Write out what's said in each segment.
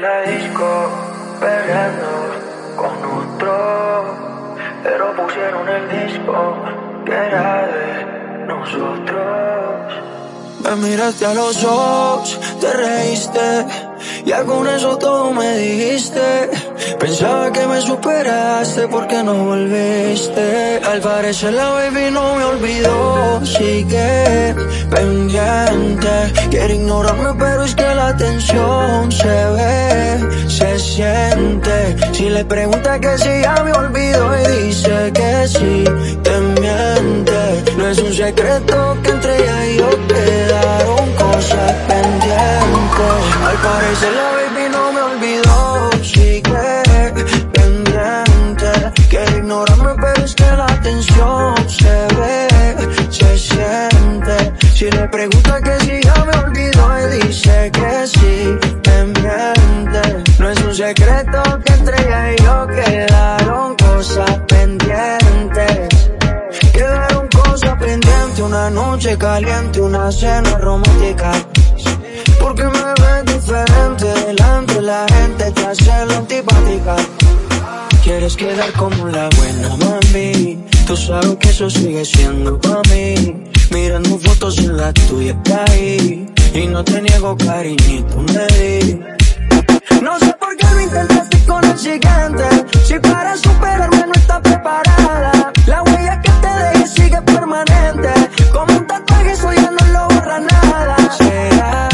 la disco, peleando con otro, pero pusieron el disco que era de nosotros. Me miraste a los ojos, te reíste y con eso todo me dijiste. Pensaba que me superaste porque no volviste. Al parecer la baby no me olvidó, sigue pendiente. Quiere ignorarme pero es que la tensión se ve, le pregunta que si ya me olvidó y dice que sí, te miente. No es un secreto que entre ella y yo quedaron cosas pendientes. Al parecer la baby no me olvidó, sigue pendiente. Quiere ignorarme pero es que la tensión se ve, se siente. Si le pregunta que si secreto que entre ella y yo quedaron cosas pendientes. Quedaron cosas pendientes, una noche caliente, una cena romántica. Porque me ves diferente delante de la gente, te hace la antipática. Quieres quedar como la buena mami, tú sabes que eso sigue siendo para mí. Mirando fotos en la tuya ahí, y no te niego cariñito, me di. No lo intentaste con el siguiente, si para superarme no estás preparada. La huella que te dejé sigue permanente, como un tatuaje eso ya no lo borra nada. ¿Será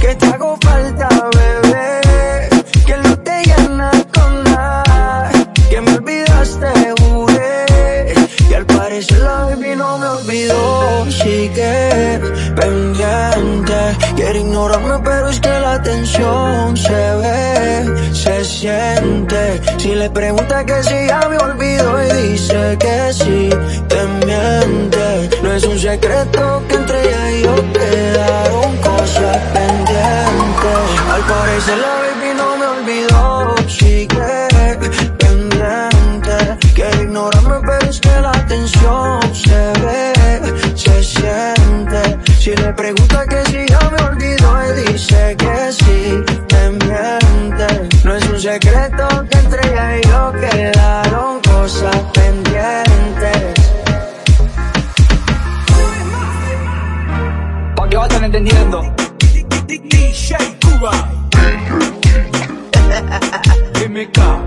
que te hago falta, bebé? Que no te llena con nada, que me olvidaste, juré. Y al parecer la baby no me olvidó, sigue pendiente. Quiere ignorarme pero es que la ve, se Si le pregunta que si ya me olvidó y dice que sí, te miente. No es un secreto que entre ella y yo quedaron cosas pendientes. Al parecer la baby no me olvidó, sigue pendiente. Quiere ignorarme pero es que la tensión se ve, se siente. Si le pregunta que si ya me olvidó y dice que sí, te miente. Secreto que entre ella y yo quedaron cosas pendientes. Pa' que vayan entendiendo. DJ Cuba. MK.